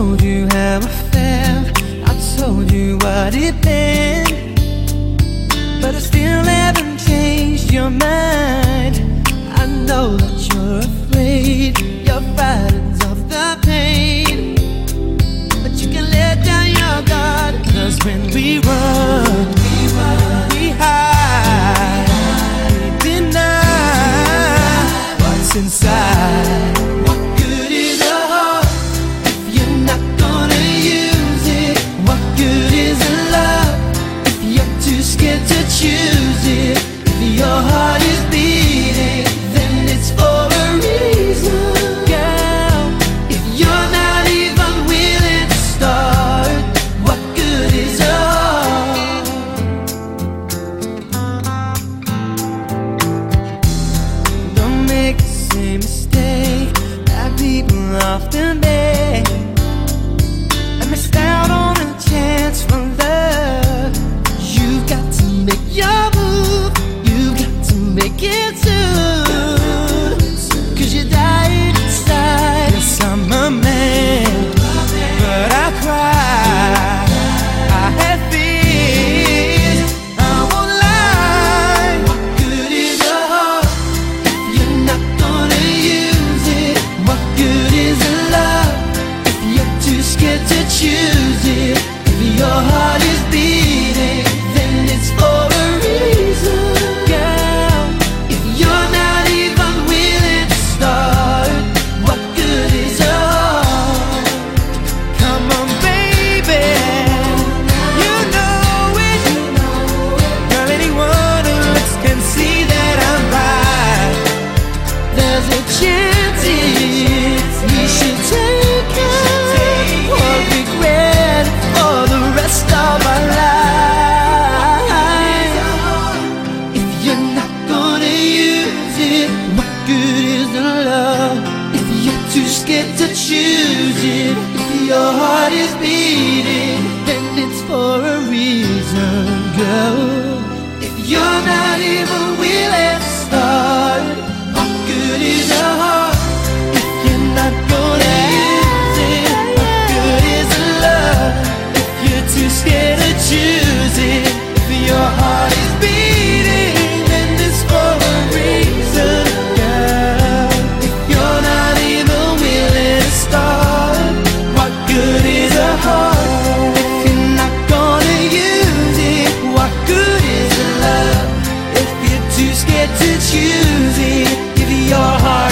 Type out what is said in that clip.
told you how I felt. I told you what it meant. But I still haven't changed your mind. I know that you're afraid. You're frightened of the pain. But you can let down your guard Cause when we run We, run, we hide We deny what's inside? your heart get to choose it. If your heart is beating, then it's for a reason, girl. If you're not even to choose it. Give your heart.